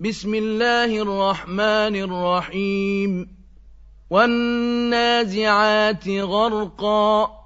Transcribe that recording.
بسم الله الرحمن الرحيم والنازعات غرقا